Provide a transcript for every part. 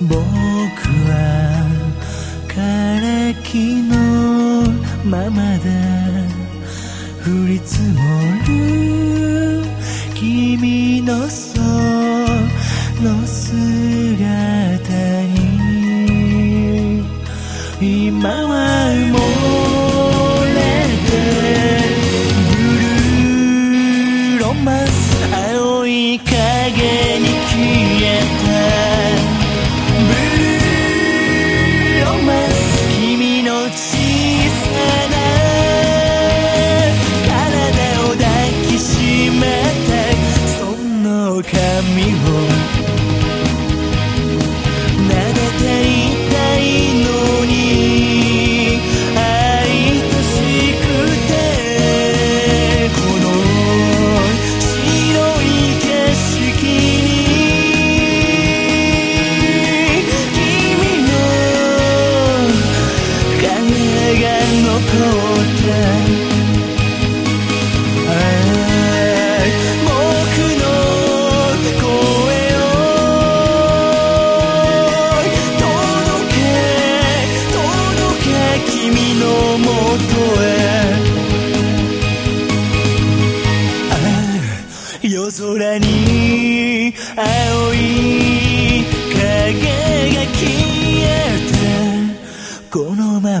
僕は枯れ木のままだ。降り積もるこのまま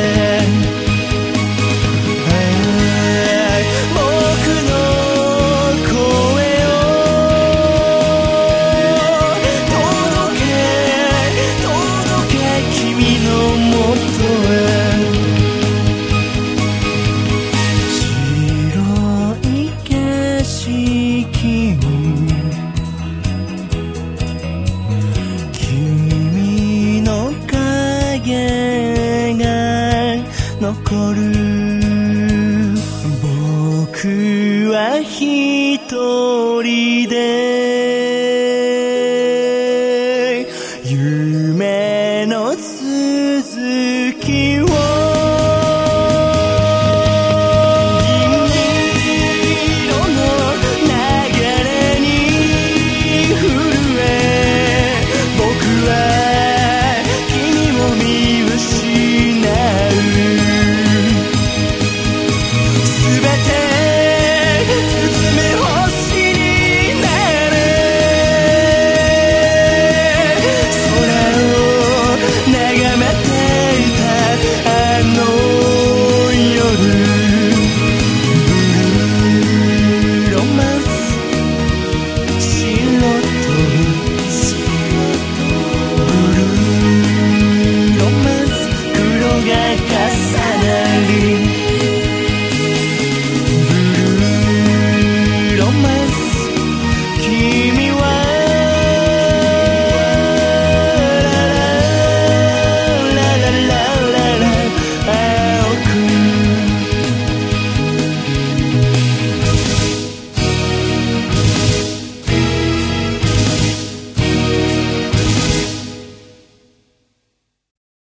残る。僕は一人で。